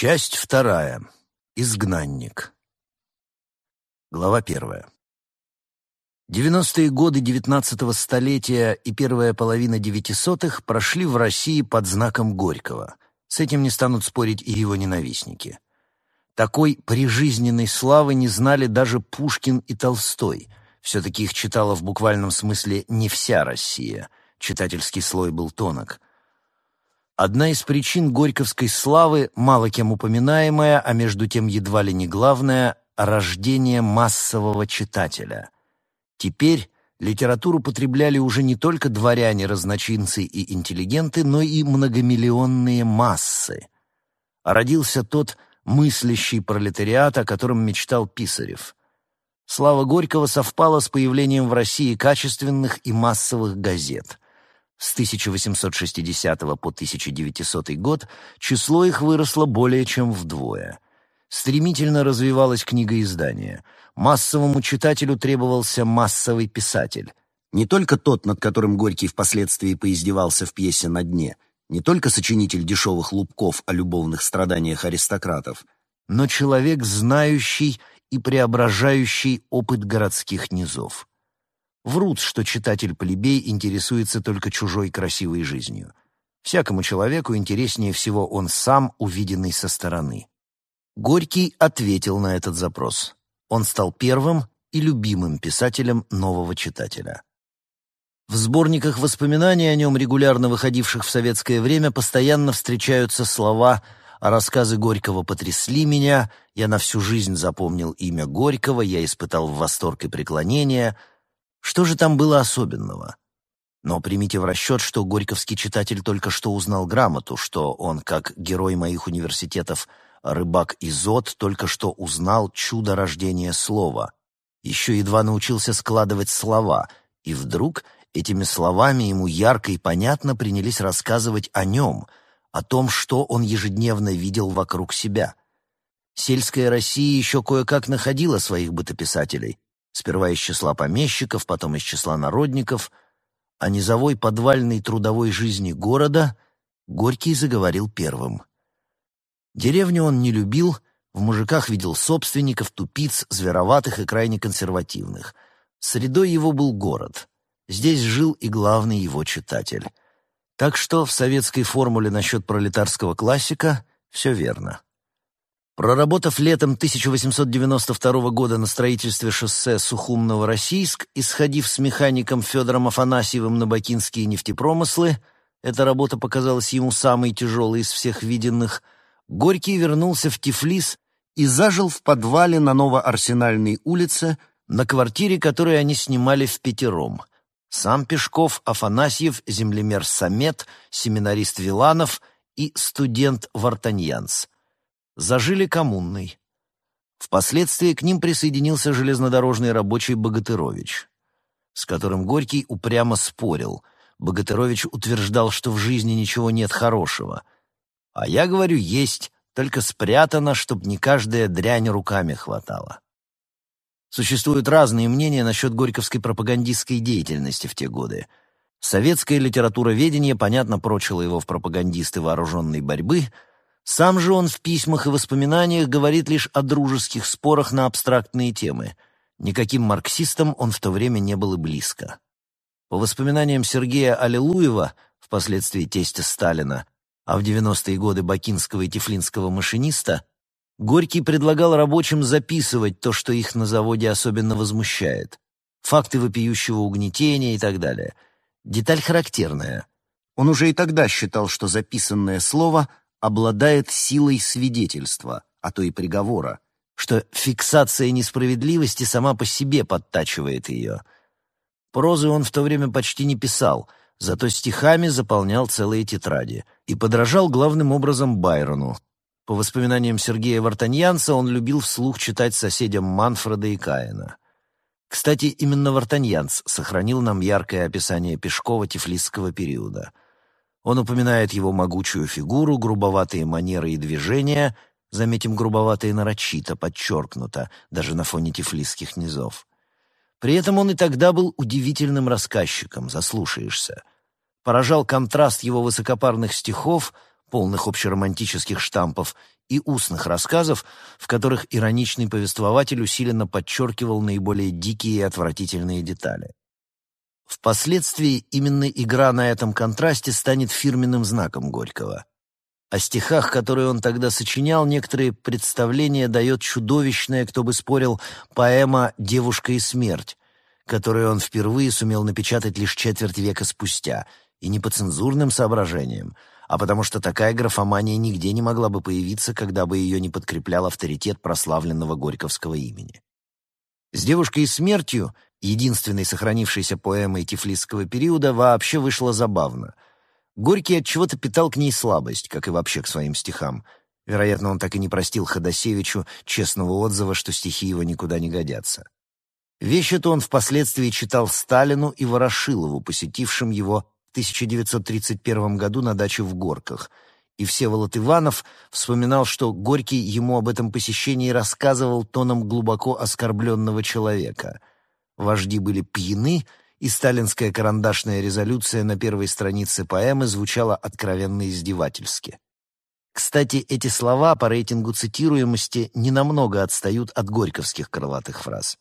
Часть вторая. Изгнанник. Глава первая. Девяностые годы девятнадцатого столетия и первая половина девятисотых прошли в России под знаком Горького. С этим не станут спорить и его ненавистники. Такой прижизненной славы не знали даже Пушкин и Толстой. Все-таки их читала в буквальном смысле не вся Россия. Читательский слой был тонок. Одна из причин горьковской славы, мало кем упоминаемая, а между тем едва ли не главная — рождение массового читателя. Теперь литературу потребляли уже не только дворяне, разночинцы и интеллигенты, но и многомиллионные массы. Родился тот мыслящий пролетариат, о котором мечтал Писарев. Слава Горького совпала с появлением в России качественных и массовых газет — с 1860 по 1900 год число их выросло более чем вдвое. Стремительно развивалось книгоиздание. Массовому читателю требовался массовый писатель. Не только тот, над которым Горький впоследствии поиздевался в пьесе «На дне», не только сочинитель дешевых лубков о любовных страданиях аристократов, но человек, знающий и преображающий опыт городских низов. Врут, что читатель-плебей интересуется только чужой красивой жизнью. Всякому человеку интереснее всего он сам, увиденный со стороны. Горький ответил на этот запрос. Он стал первым и любимым писателем нового читателя. В сборниках воспоминаний о нем, регулярно выходивших в советское время, постоянно встречаются слова а рассказы Горького потрясли меня, я на всю жизнь запомнил имя Горького, я испытал восторг и преклонение, что же там было особенного? Но примите в расчет, что горьковский читатель только что узнал грамоту, что он, как герой моих университетов, рыбак Изот, только что узнал чудо рождения слова. Еще едва научился складывать слова, и вдруг этими словами ему ярко и понятно принялись рассказывать о нем, о том, что он ежедневно видел вокруг себя. Сельская Россия еще кое-как находила своих бытописателей, сперва из числа помещиков, потом из числа народников, о низовой подвальной трудовой жизни города Горький заговорил первым. Деревню он не любил, в мужиках видел собственников, тупиц, звероватых и крайне консервативных. Средой его был город. Здесь жил и главный его читатель. Так что в советской формуле насчет пролетарского классика все верно. Проработав летом 1892 года на строительстве шоссе Сухум-Новороссийск и сходив с механиком Федором Афанасьевым на бакинские нефтепромыслы, эта работа показалась ему самой тяжелой из всех виденных, Горький вернулся в Тифлис и зажил в подвале на Новоарсенальной улице, на квартире, которую они снимали в пятером. Сам Пешков, Афанасьев, землемер Самет, семинарист Виланов и студент Вартаньянс — зажили коммунной. Впоследствии к ним присоединился железнодорожный рабочий Богатырович, с которым Горький упрямо спорил. Богатырович утверждал, что в жизни ничего нет хорошего. А я говорю, есть, только спрятано, чтоб не каждая дрянь руками хватала. Существуют разные мнения насчет горьковской пропагандистской деятельности в те годы. Советское литературоведение, понятно, прочило его в пропагандисты вооруженной борьбы — сам же он в письмах и воспоминаниях говорит лишь о дружеских спорах на абстрактные темы. Никаким марксистом он в то время не был и близко. По воспоминаниям Сергея Аллилуева, впоследствии тестя Сталина, а в 90-е годы бакинского и тифлинского машиниста, Горький предлагал рабочим записывать то, что их на заводе особенно возмущает. Факты вопиющего угнетения и так далее. Деталь характерная. Он уже и тогда считал, что записанное слово обладает силой свидетельства, а то и приговора, что фиксация несправедливости сама по себе подтачивает ее. Прозы он в то время почти не писал, зато стихами заполнял целые тетради и подражал главным образом Байрону. По воспоминаниям Сергея Вартаньянца, он любил вслух читать соседям Манфреда и Каина. Кстати, именно Вартаньянц сохранил нам яркое описание Пешкова-Тифлисского периода — он упоминает его могучую фигуру, грубоватые манеры и движения, заметим, грубоватые нарочито, подчеркнуто, даже на фоне тифлисских низов. При этом он и тогда был удивительным рассказчиком, заслушаешься. Поражал контраст его высокопарных стихов, полных общеромантических штампов, и устных рассказов, в которых ироничный повествователь усиленно подчеркивал наиболее дикие и отвратительные детали. Впоследствии именно игра на этом контрасте станет фирменным знаком Горького. О стихах, которые он тогда сочинял, некоторые представления дает чудовищная, кто бы спорил, поэма «Девушка и смерть», которую он впервые сумел напечатать лишь четверть века спустя, и не по цензурным соображениям, а потому что такая графомания нигде не могла бы появиться, когда бы ее не подкреплял авторитет прославленного горьковского имени. С «Девушкой и смертью», единственной сохранившейся поэмой тифлисского периода, вообще вышло забавно — Горький от чего-то питал к ней слабость, как и вообще к своим стихам. Вероятно, он так и не простил Ходосевичу честного отзыва, что стихи его никуда не годятся. Вещь эту он впоследствии читал Сталину и Ворошилову, посетившим его в 1931 году на даче в Горках, и Всеволод Иванов вспоминал, что Горький ему об этом посещении рассказывал тоном глубоко оскорбленного человека. Вожди были пьяны, и сталинская карандашная резолюция на первой странице поэмы звучала откровенно издевательски. Кстати, эти слова по рейтингу цитируемости ненамного отстают от горьковских крылатых фраз.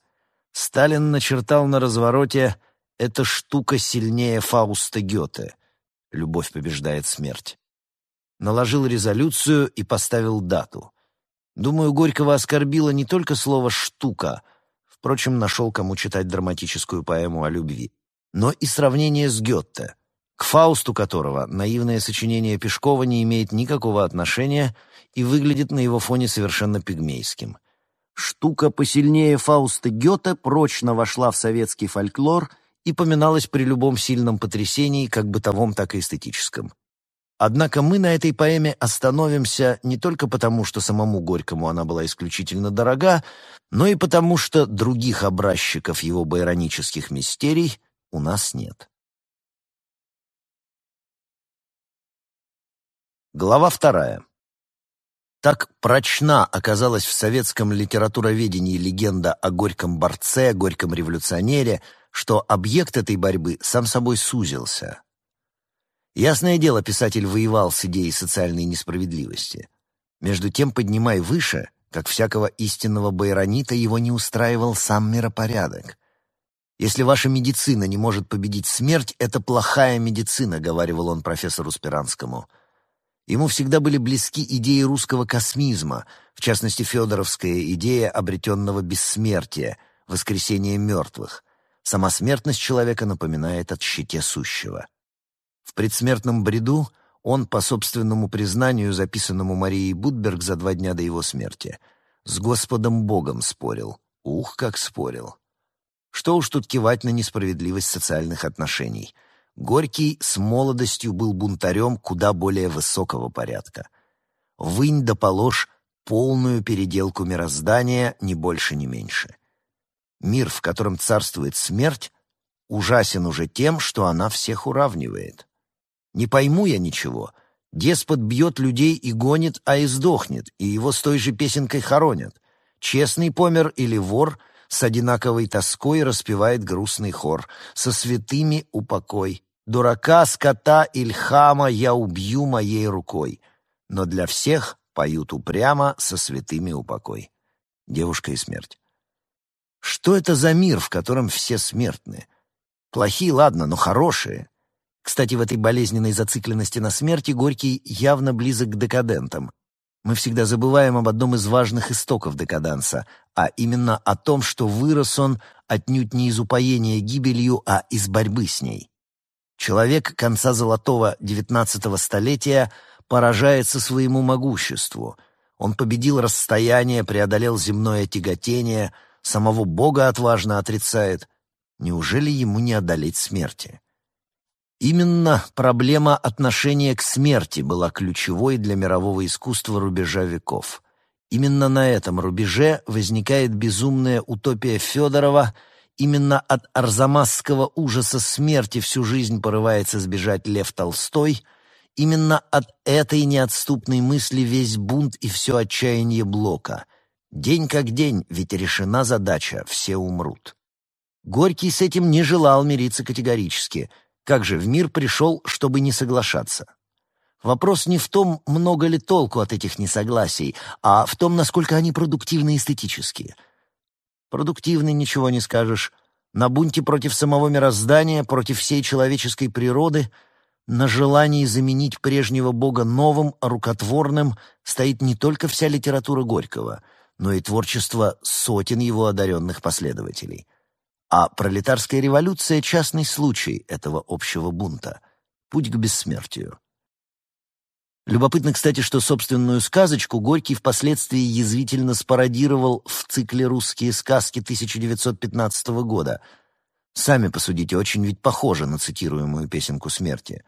Сталин начертал на развороте «Эта штука сильнее Фауста Гёте. Любовь побеждает смерть». Наложил резолюцию и поставил дату. Думаю, Горького оскорбило не только слово «штука», Впрочем, нашел, кому читать драматическую поэму о любви. Но и сравнение с Гетте, к Фаусту которого наивное сочинение Пешкова не имеет никакого отношения и выглядит на его фоне совершенно пигмейским. Штука посильнее Фауста Гёте прочно вошла в советский фольклор и поминалась при любом сильном потрясении, как бытовом, так и эстетическом. Однако мы на этой поэме остановимся не только потому, что самому Горькому она была исключительно дорога, но и потому, что других образчиков его байронических мистерий у нас нет. Глава вторая. Так прочна оказалась в советском литературоведении легенда о горьком борце, горьком революционере, что объект этой борьбы сам собой сузился. Ясное дело, писатель воевал с идеей социальной несправедливости. Между тем, поднимай выше, как всякого истинного байронита, его не устраивал сам миропорядок. «Если ваша медицина не может победить смерть, это плохая медицина», — говаривал он профессору Спиранскому. Ему всегда были близки идеи русского космизма, в частности, федоровская идея обретенного бессмертия, воскресения мертвых. Сама смертность человека напоминает о щите сущего. В предсмертном бреду он, по собственному признанию, записанному Марией Будберг за два дня до его смерти, с Господом Богом спорил. Ух, как спорил! Что уж тут кивать на несправедливость социальных отношений. Горький с молодостью был бунтарем куда более высокого порядка. Вынь да положь полную переделку мироздания, ни больше, ни меньше. Мир, в котором царствует смерть, ужасен уже тем, что она всех уравнивает. Не пойму я ничего. Деспот бьет людей и гонит, а и сдохнет, и его с той же песенкой хоронят. Честный помер или вор с одинаковой тоской распевает грустный хор. Со святыми упокой. Дурака, скота, Ильхама я убью моей рукой. Но для всех поют упрямо со святыми упокой. Девушка и смерть. Что это за мир, в котором все смертны? Плохие, ладно, но хорошие. Кстати, в этой болезненной зацикленности на смерти Горький явно близок к декадентам. Мы всегда забываем об одном из важных истоков декаданса, а именно о том, что вырос он отнюдь не из упоения гибелью, а из борьбы с ней. Человек конца золотого XIX столетия поражается своему могуществу. Он победил расстояние, преодолел земное тяготение, самого Бога отважно отрицает. Неужели ему не одолеть смерти? Именно проблема отношения к смерти была ключевой для мирового искусства рубежа веков. Именно на этом рубеже возникает безумная утопия Федорова, именно от арзамасского ужаса смерти всю жизнь порывается сбежать Лев Толстой, именно от этой неотступной мысли весь бунт и все отчаяние Блока. День как день, ведь решена задача, все умрут. Горький с этим не желал мириться категорически — как же в мир пришел, чтобы не соглашаться? Вопрос не в том, много ли толку от этих несогласий, а в том, насколько они продуктивны эстетически. Продуктивны, ничего не скажешь. На бунте против самого мироздания, против всей человеческой природы, на желании заменить прежнего бога новым, рукотворным, стоит не только вся литература Горького, но и творчество сотен его одаренных последователей. А пролетарская революция — частный случай этого общего бунта, путь к бессмертию. Любопытно, кстати, что собственную сказочку Горький впоследствии язвительно спародировал в цикле «Русские сказки» 1915 года. Сами посудите, очень ведь похоже на цитируемую песенку смерти.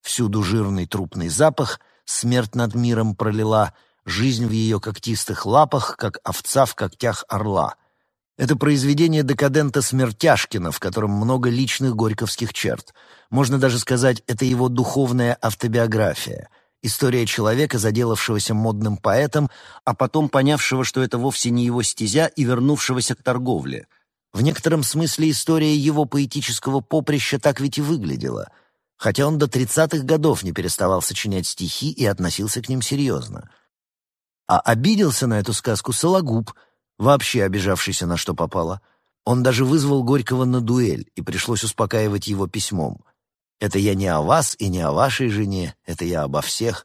Всюду жирный трупный запах, смерть над миром пролила, жизнь в ее когтистых лапах, как овца в когтях орла. Это произведение декадента Смертяшкина, в котором много личных горьковских черт. Можно даже сказать, это его духовная автобиография — История человека, заделавшегося модным поэтом, а потом понявшего, что это вовсе не его стезя, и вернувшегося к торговле. В некотором смысле история его поэтического поприща так ведь и выглядела, хотя он до тридцатых годов не переставал сочинять стихи и относился к ним серьезно. А обиделся на эту сказку Сологуб, вообще обижавшийся на что попало. Он даже вызвал Горького на дуэль, и пришлось успокаивать его письмом — это я не о вас и не о вашей жене, это я обо всех.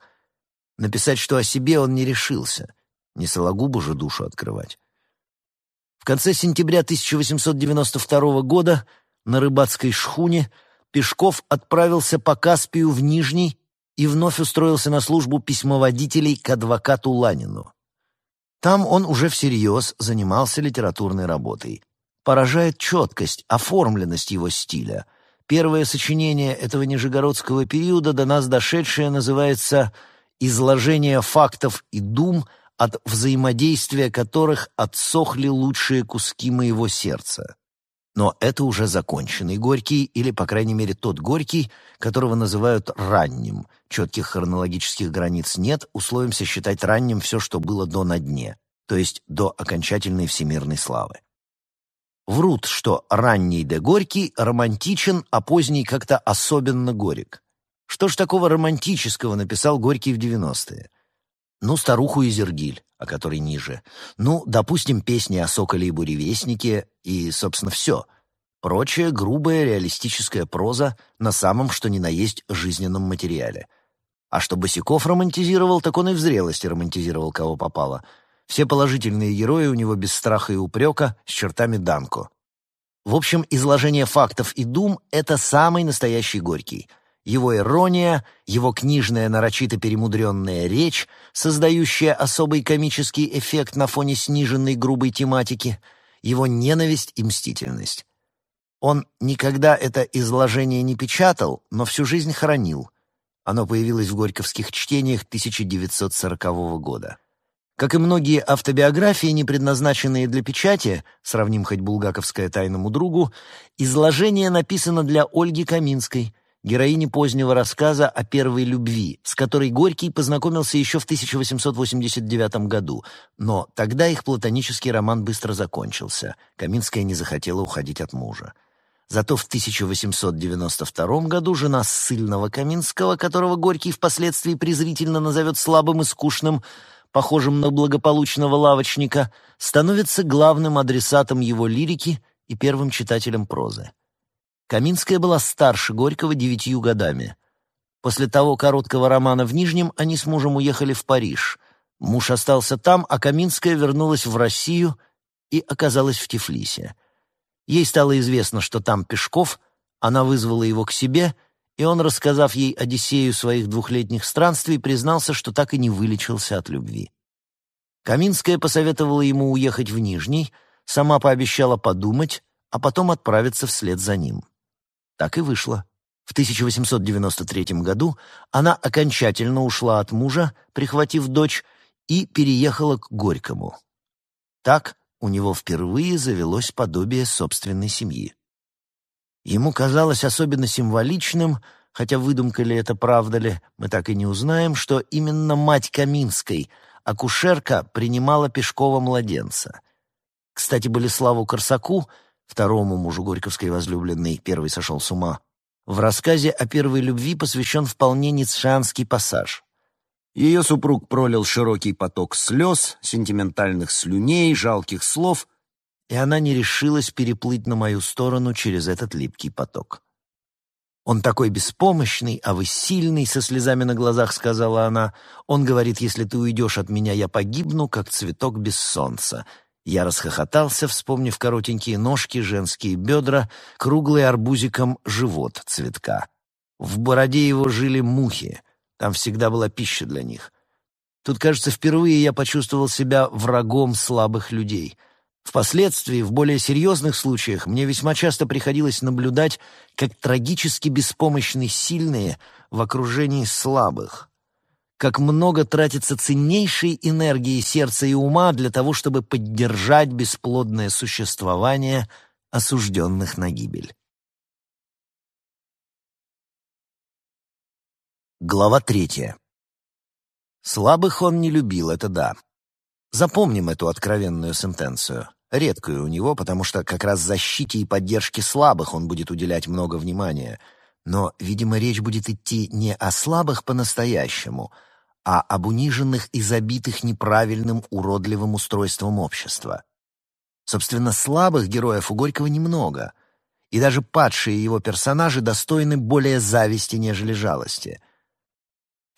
Написать, что о себе он не решился. Не Сологубу же душу открывать. В конце сентября 1892 года на рыбацкой шхуне Пешков отправился по Каспию в Нижний и вновь устроился на службу письмоводителей к адвокату Ланину. Там он уже всерьез занимался литературной работой. Поражает четкость, оформленность его стиля — Первое сочинение этого нижегородского периода, до нас дошедшее, называется «Изложение фактов и дум, от взаимодействия которых отсохли лучшие куски моего сердца». Но это уже законченный Горький, или, по крайней мере, тот Горький, которого называют ранним. Четких хронологических границ нет, условимся считать ранним все, что было до «на дне», то есть до окончательной всемирной славы. Врут, что ранний де Горький романтичен, а поздний как-то особенно горек. Что ж такого романтического написал Горький в 90-е? Ну, «Старуху и Зергиль», о которой ниже. Ну, допустим, песни о Соколе и Буревестнике и, собственно, все. Прочая грубая реалистическая проза на самом что ни на есть жизненном материале. А что Босиков романтизировал, так он и в зрелости романтизировал кого попало — все положительные герои у него без страха и упрека, с чертами Данко. В общем, изложение фактов и дум — это самый настоящий Горький. Его ирония, его книжная нарочито перемудренная речь, создающая особый комический эффект на фоне сниженной грубой тематики, его ненависть и мстительность. Он никогда это изложение не печатал, но всю жизнь хранил. Оно появилось в горьковских чтениях 1940 года. Как и многие автобиографии, не предназначенные для печати, сравним хоть булгаковское тайному другу, изложение написано для Ольги Каминской, героини позднего рассказа о первой любви, с которой Горький познакомился еще в 1889 году, но тогда их платонический роман быстро закончился. Каминская не захотела уходить от мужа. Зато в 1892 году жена ссыльного Каминского, которого Горький впоследствии презрительно назовет слабым и скучным, похожим на благополучного лавочника, становится главным адресатом его лирики и первым читателем прозы. Каминская была старше Горького девятью годами. После того короткого романа в Нижнем они с мужем уехали в Париж. Муж остался там, а Каминская вернулась в Россию и оказалась в Тифлисе. Ей стало известно, что там Пешков, она вызвала его к себе — и он, рассказав ей Одиссею своих двухлетних странствий, признался, что так и не вылечился от любви. Каминская посоветовала ему уехать в Нижний, сама пообещала подумать, а потом отправиться вслед за ним. Так и вышло. В 1893 году она окончательно ушла от мужа, прихватив дочь, и переехала к Горькому. Так у него впервые завелось подобие собственной семьи. Ему казалось особенно символичным, хотя выдумка ли это, правда ли, мы так и не узнаем, что именно мать Каминской, акушерка, принимала Пешкова младенца. Кстати, Болеславу Корсаку, второму мужу Горьковской возлюбленной, первый сошел с ума, В рассказе о первой любви посвящен вполне ницшанский пассаж. Ее супруг пролил широкий поток слез, сентиментальных слюней, жалких слов, и она не решилась переплыть на мою сторону через этот липкий поток. «Он такой беспомощный, а вы сильный», — со слезами на глазах сказала она. «Он говорит, если ты уйдешь от меня, я погибну, как цветок без солнца». Я расхохотался, вспомнив коротенькие ножки, женские бедра, круглый арбузиком живот цветка. В бороде его жили мухи, там всегда была пища для них. Тут, кажется, впервые я почувствовал себя врагом слабых людей — Впоследствии, в более серьезных случаях, мне весьма часто приходилось наблюдать, как трагически беспомощны сильные в окружении слабых. Как много тратится ценнейшей энергии сердца и ума для того, чтобы поддержать бесплодное существование осужденных на гибель. Глава третья. Слабых он не любил, это да. Запомним эту откровенную сентенцию. Редкую у него, потому что как раз защите и поддержке слабых он будет уделять много внимания. Но, видимо, речь будет идти не о слабых по-настоящему, а об униженных и забитых неправильным уродливым устройством общества. Собственно, слабых героев у Горького немного, и даже падшие его персонажи достойны более зависти, нежели жалости —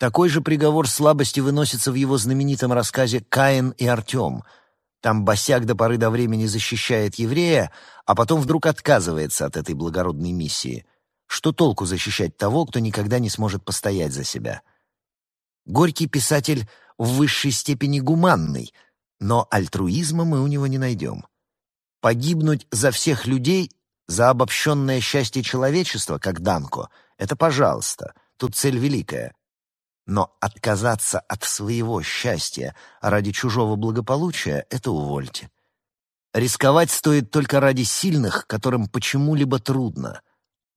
такой же приговор слабости выносится в его знаменитом рассказе «Каин и Артем». Там босяк до поры до времени защищает еврея, а потом вдруг отказывается от этой благородной миссии. Что толку защищать того, кто никогда не сможет постоять за себя? Горький писатель в высшей степени гуманный, но альтруизма мы у него не найдем. Погибнуть за всех людей, за обобщенное счастье человечества, как Данко, это пожалуйста, тут цель великая. Но отказаться от своего счастья ради чужого благополучия — это увольте. Рисковать стоит только ради сильных, которым почему-либо трудно,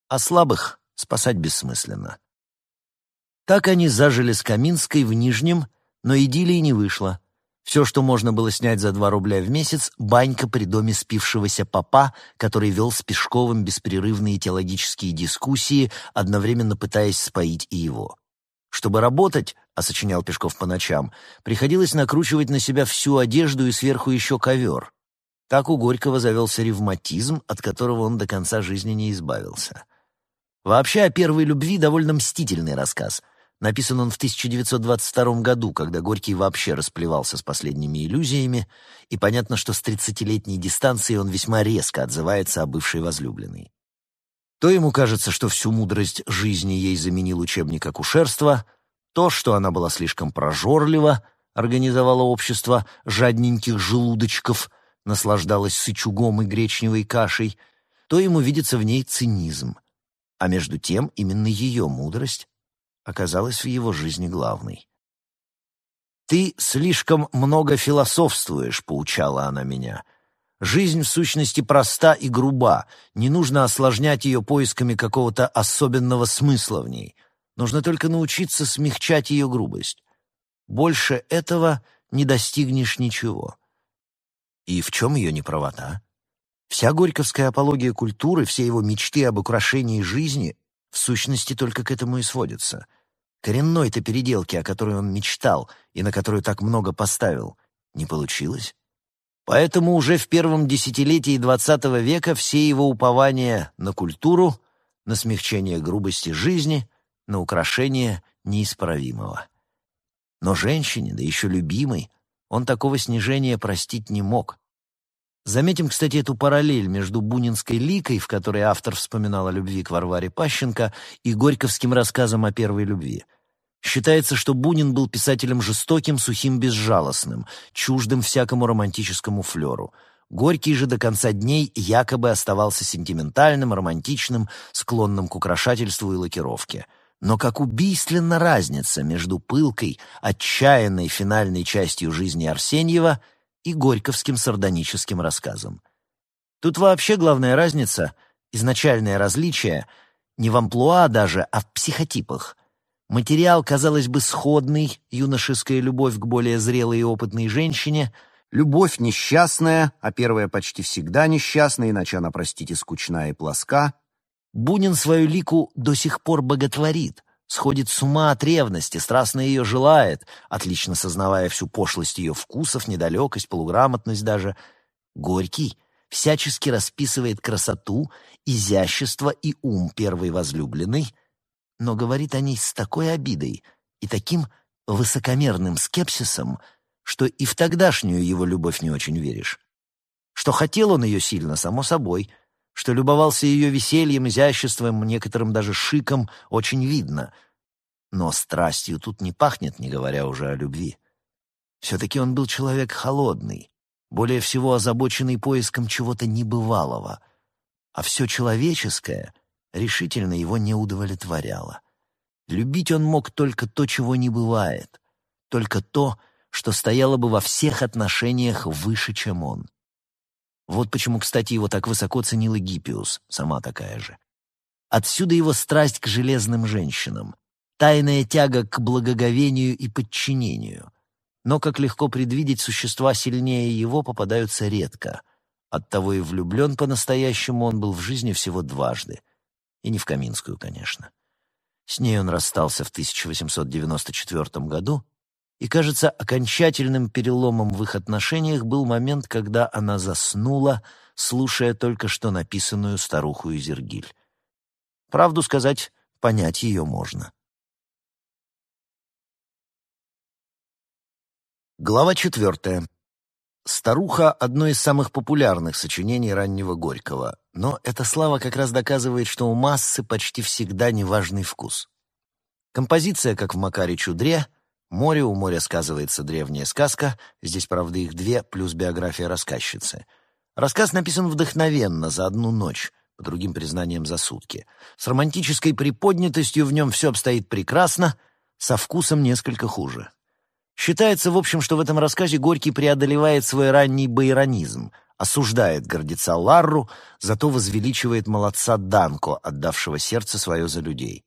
а слабых спасать бессмысленно. Так они зажили с Каминской в Нижнем, но идиллии не вышло. Все, что можно было снять за два рубля в месяц, банька при доме спившегося папа, который вел с Пешковым беспрерывные теологические дискуссии, одновременно пытаясь споить и его. Чтобы работать, а сочинял Пешков по ночам, приходилось накручивать на себя всю одежду и сверху еще ковер. Так у Горького завелся ревматизм, от которого он до конца жизни не избавился. Вообще о первой любви довольно мстительный рассказ. Написан он в 1922 году, когда Горький вообще расплевался с последними иллюзиями, и понятно, что с тридцатилетней дистанции он весьма резко отзывается о бывшей возлюбленной. То ему кажется, что всю мудрость жизни ей заменил учебник акушерства, то, что она была слишком прожорлива, организовала общество жадненьких желудочков, наслаждалась сычугом и гречневой кашей, то ему видится в ней цинизм. А между тем именно ее мудрость оказалась в его жизни главной. «Ты слишком много философствуешь», — поучала она меня, — Жизнь в сущности проста и груба, не нужно осложнять ее поисками какого-то особенного смысла в ней. Нужно только научиться смягчать ее грубость. Больше этого не достигнешь ничего. И в чем ее неправота? Вся горьковская апология культуры, все его мечты об украшении жизни в сущности только к этому и сводятся. Коренной-то переделки, о которой он мечтал и на которую так много поставил, не получилось. Поэтому уже в первом десятилетии XX века все его упования на культуру, на смягчение грубости жизни, на украшение неисправимого. Но женщине, да еще любимой, он такого снижения простить не мог. Заметим, кстати, эту параллель между бунинской ликой, в которой автор вспоминал о любви к Варваре Пащенко, и горьковским рассказом о первой любви — Считается, что Бунин был писателем жестоким, сухим, безжалостным, чуждым всякому романтическому флеру. Горький же до конца дней якобы оставался сентиментальным, романтичным, склонным к украшательству и лакировке. Но как убийственна разница между пылкой, отчаянной финальной частью жизни Арсеньева и горьковским сардоническим рассказом. Тут вообще главная разница, изначальное различие, не в амплуа даже, а в психотипах — Материал, казалось бы, сходный, юношеская любовь к более зрелой и опытной женщине, любовь несчастная, а первая почти всегда несчастная, иначе она, простите, скучна и плоска, Бунин свою лику до сих пор боготворит, сходит с ума от ревности, страстно ее желает, отлично сознавая всю пошлость ее вкусов, недалекость, полуграмотность даже. Горький всячески расписывает красоту, изящество и ум первой возлюбленной, но говорит о ней с такой обидой и таким высокомерным скепсисом, что и в тогдашнюю его любовь не очень веришь. Что хотел он ее сильно, само собой, что любовался ее весельем, изяществом, некоторым даже шиком, очень видно. Но страстью тут не пахнет, не говоря уже о любви. Все-таки он был человек холодный, более всего озабоченный поиском чего-то небывалого, а все человеческое решительно его не удовлетворяло. Любить он мог только то, чего не бывает, только то, что стояло бы во всех отношениях выше, чем он. Вот почему, кстати, его так высоко ценила Гиппиус, сама такая же. Отсюда его страсть к железным женщинам, тайная тяга к благоговению и подчинению. Но, как легко предвидеть, существа сильнее его попадаются редко. Оттого и влюблен по-настоящему он был в жизни всего дважды. И не в Каминскую, конечно. С ней он расстался в 1894 году, и, кажется, окончательным переломом в их отношениях был момент, когда она заснула, слушая только что написанную старуху Изергиль. Правду сказать, понять ее можно. Глава четвертая. «Старуха» — одно из самых популярных сочинений раннего Горького, но эта слава как раз доказывает, что у массы почти всегда неважный вкус. Композиция, как в Макаре Чудре, Море у моря сказывается древняя сказка, здесь, правда, их две, плюс биография рассказчицы. Рассказ написан вдохновенно, за одну ночь, по другим признаниям за сутки. С романтической приподнятостью в нем все обстоит прекрасно, со вкусом несколько хуже. Считается, в общем, что в этом рассказе Горький преодолевает свой ранний байронизм, осуждает гордеца Ларру, зато возвеличивает молодца Данко, отдавшего сердце свое за людей.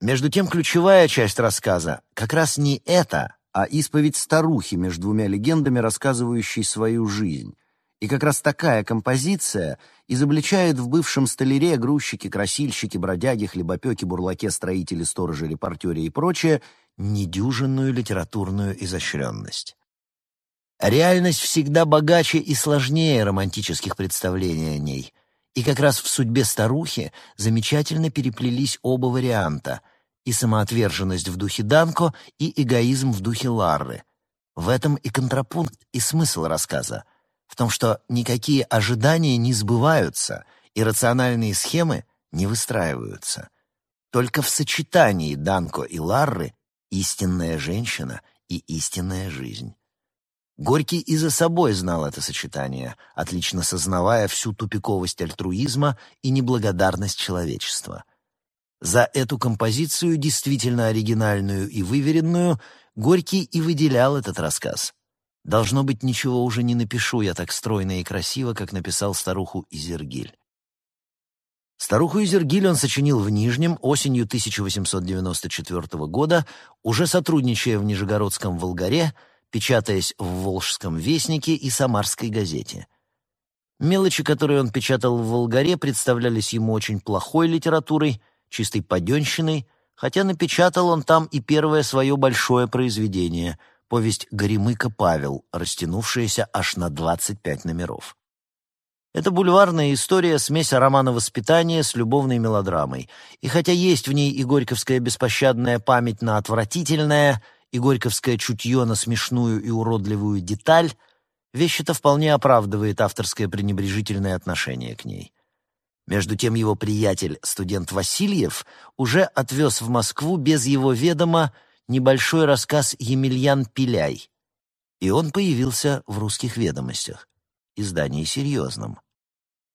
Между тем, ключевая часть рассказа как раз не это, а исповедь старухи между двумя легендами, рассказывающей свою жизнь. И как раз такая композиция изобличает в бывшем столяре грузчики, красильщики, бродяги, хлебопеки, бурлаке, строители, сторожи, репортере и прочее недюжинную литературную изощренность. Реальность всегда богаче и сложнее романтических представлений о ней. И как раз в судьбе старухи замечательно переплелись оба варианта — и самоотверженность в духе Данко, и эгоизм в духе Ларры. В этом и контрапункт, и смысл рассказа. В том, что никакие ожидания не сбываются, и рациональные схемы не выстраиваются. Только в сочетании Данко и Ларры истинная женщина и истинная жизнь. Горький и за собой знал это сочетание, отлично сознавая всю тупиковость альтруизма и неблагодарность человечества. За эту композицию, действительно оригинальную и выверенную, Горький и выделял этот рассказ. Должно быть, ничего уже не напишу я так стройно и красиво, как написал старуху Изергиль. Старуху Изергиль он сочинил в Нижнем осенью 1894 года, уже сотрудничая в Нижегородском «Волгаре», печатаясь в «Волжском вестнике» и «Самарской газете». Мелочи, которые он печатал в «Волгаре», представлялись ему очень плохой литературой, чистой паденщиной, хотя напечатал он там и первое свое большое произведение — повесть «Горемыка Павел», растянувшаяся аж на 25 номеров. Это бульварная история, смесь романа воспитания с любовной мелодрамой. И хотя есть в ней и горьковская беспощадная память на отвратительное, и горьковское чутье на смешную и уродливую деталь, вещь эта вполне оправдывает авторское пренебрежительное отношение к ней. Между тем его приятель, студент Васильев, уже отвез в Москву без его ведома небольшой рассказ «Емельян Пиляй». И он появился в «Русских ведомостях», издании серьезном.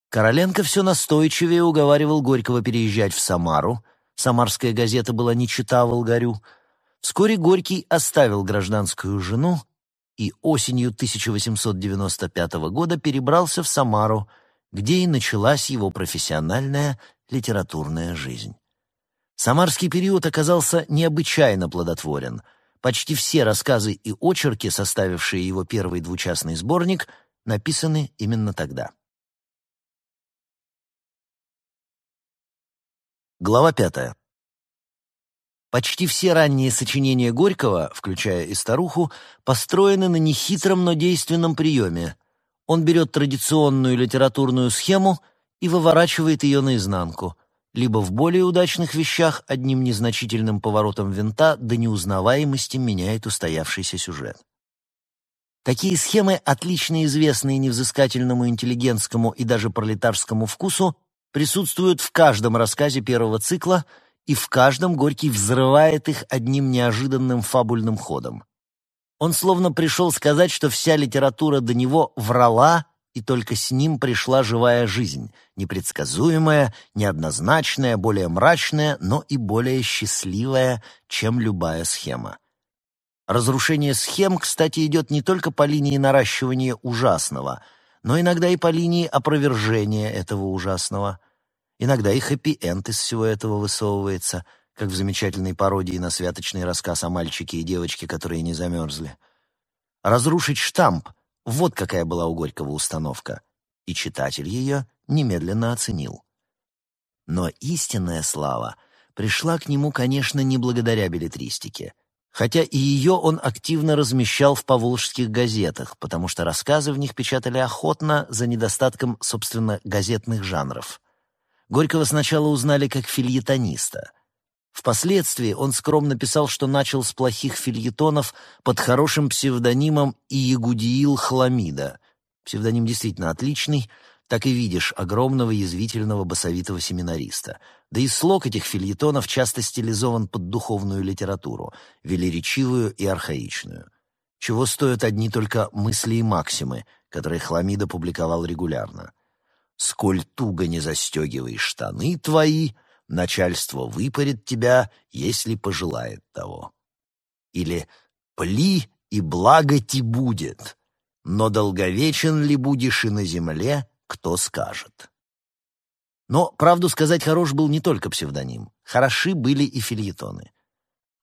Короленко все настойчивее уговаривал Горького переезжать в Самару. Самарская газета была не чита Волгарю. Вскоре Горький оставил гражданскую жену и осенью 1895 года перебрался в Самару, где и началась его профессиональная литературная жизнь. Самарский период оказался необычайно плодотворен. Почти все рассказы и очерки, составившие его первый двучастный сборник, написаны именно тогда. Глава пятая. Почти все ранние сочинения Горького, включая и «Старуху», построены на нехитром, но действенном приеме. Он берет традиционную литературную схему и выворачивает ее наизнанку, либо в более удачных вещах одним незначительным поворотом винта до неузнаваемости меняет устоявшийся сюжет. Такие схемы, отлично известные невзыскательному интеллигентскому и даже пролетарскому вкусу, присутствуют в каждом рассказе первого цикла, и в каждом Горький взрывает их одним неожиданным фабульным ходом. Он словно пришел сказать, что вся литература до него врала, и только с ним пришла живая жизнь, непредсказуемая, неоднозначная, более мрачная, но и более счастливая, чем любая схема. Разрушение схем, кстати, идет не только по линии наращивания ужасного, но иногда и по линии опровержения этого ужасного. Иногда и хэппи-энд из всего этого высовывается, как в замечательной пародии на святочный рассказ о мальчике и девочке, которые не замерзли. Разрушить штамп — вот какая была у Горького установка, и читатель ее немедленно оценил. Но истинная слава пришла к нему, конечно, не благодаря билетристике — хотя и ее он активно размещал в поволжских газетах, потому что рассказы в них печатали охотно за недостатком, собственно, газетных жанров. Горького сначала узнали как фильетониста. Впоследствии он скромно писал, что начал с плохих фильетонов под хорошим псевдонимом Иегудиил Хламида. Псевдоним действительно отличный, так и видишь огромного язвительного басовитого семинариста. Да и слог этих фильетонов часто стилизован под духовную литературу, велеречивую и архаичную. Чего стоят одни только мысли и максимы, которые Хламида публиковал регулярно. «Сколь туго не застегивай штаны твои, начальство выпарит тебя, если пожелает того». Или «Пли, и благо ти будет, но долговечен ли будешь и на земле, кто скажет». Но, правду сказать, хорош был не только псевдоним. Хороши были и фильетоны.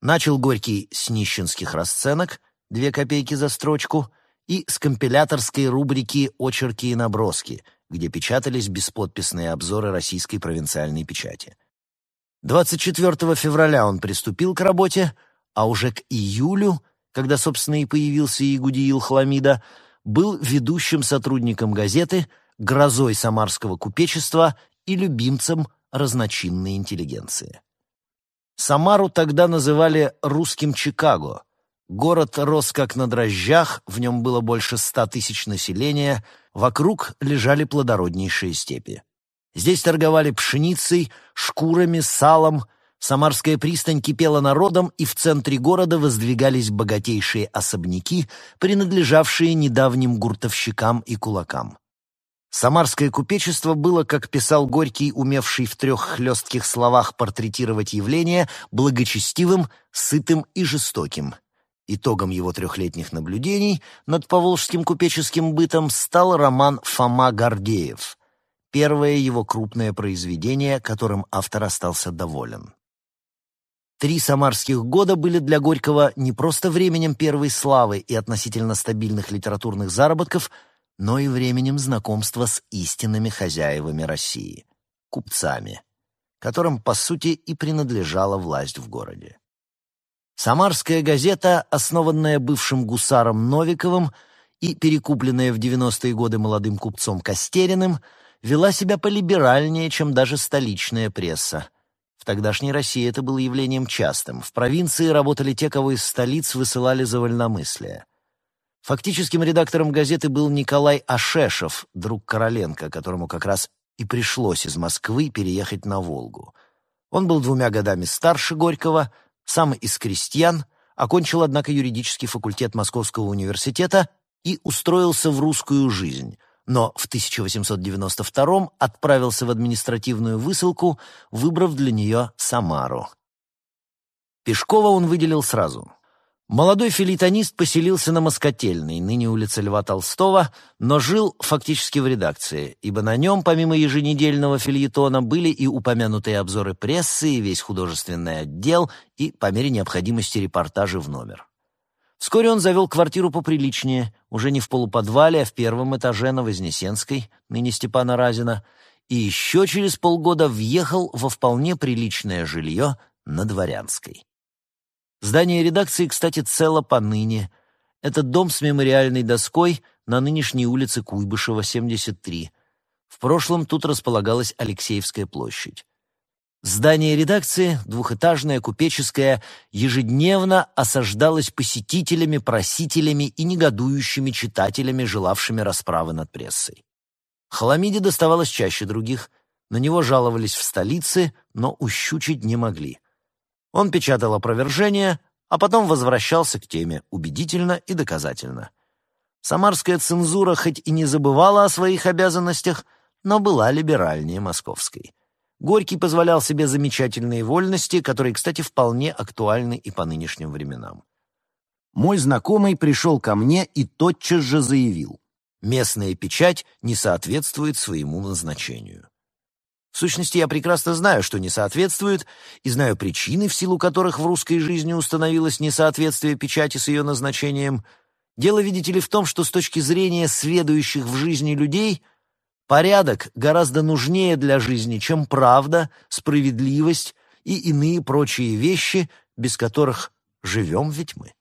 Начал Горький с нищенских расценок, две копейки за строчку, и с компиляторской рубрики «Очерки и наброски», где печатались бесподписные обзоры российской провинциальной печати. 24 февраля он приступил к работе, а уже к июлю, когда, собственно, и появился Игудиил Хламида, был ведущим сотрудником газеты, грозой самарского купечества и любимцем разночинной интеллигенции. Самару тогда называли «русским Чикаго». Город рос как на дрожжах, в нем было больше ста тысяч населения, вокруг лежали плодороднейшие степи. Здесь торговали пшеницей, шкурами, салом, Самарская пристань кипела народом, и в центре города воздвигались богатейшие особняки, принадлежавшие недавним гуртовщикам и кулакам. Самарское купечество было, как писал Горький, умевший в трех хлестких словах портретировать явление, благочестивым, сытым и жестоким. Итогом его трехлетних наблюдений над поволжским купеческим бытом стал роман «Фома Гордеев», первое его крупное произведение, которым автор остался доволен. Три самарских года были для Горького не просто временем первой славы и относительно стабильных литературных заработков – но и временем знакомства с истинными хозяевами России — купцами, которым, по сути, и принадлежала власть в городе. «Самарская газета», основанная бывшим гусаром Новиковым и перекупленная в 90-е годы молодым купцом Костериным, вела себя полиберальнее, чем даже столичная пресса. В тогдашней России это было явлением частым. В провинции работали те, кого из столиц высылали за вольномыслие. Фактическим редактором газеты был Николай Ашешев, друг Короленко, которому как раз и пришлось из Москвы переехать на Волгу. Он был двумя годами старше Горького, сам из крестьян, окончил, однако, юридический факультет Московского университета и устроился в русскую жизнь, но в 1892 отправился в административную высылку, выбрав для нее Самару. Пешкова он выделил сразу. Молодой филитонист поселился на Москотельной, ныне улица Льва Толстого, но жил фактически в редакции, ибо на нем, помимо еженедельного фильетона, были и упомянутые обзоры прессы, и весь художественный отдел, и, по мере необходимости, репортажи в номер. Вскоре он завел квартиру поприличнее, уже не в полуподвале, а в первом этаже на Вознесенской, ныне Степана Разина, и еще через полгода въехал во вполне приличное жилье на Дворянской. Здание редакции, кстати, цело поныне. Это дом с мемориальной доской на нынешней улице Куйбышева, 73. В прошлом тут располагалась Алексеевская площадь. Здание редакции, двухэтажное, купеческое, ежедневно осаждалось посетителями, просителями и негодующими читателями, желавшими расправы над прессой. Халамиде доставалось чаще других, на него жаловались в столице, но ущучить не могли. Он печатал опровержения, а потом возвращался к теме убедительно и доказательно. Самарская цензура хоть и не забывала о своих обязанностях, но была либеральнее московской. Горький позволял себе замечательные вольности, которые, кстати, вполне актуальны и по нынешним временам. Мой знакомый пришел ко мне и тотчас же заявил, местная печать не соответствует своему назначению. В сущности, я прекрасно знаю, что не соответствует, и знаю причины, в силу которых в русской жизни установилось несоответствие печати с ее назначением. Дело, видите ли, в том, что с точки зрения сведущих в жизни людей – Порядок гораздо нужнее для жизни, чем правда, справедливость и иные прочие вещи, без которых живем ведь мы.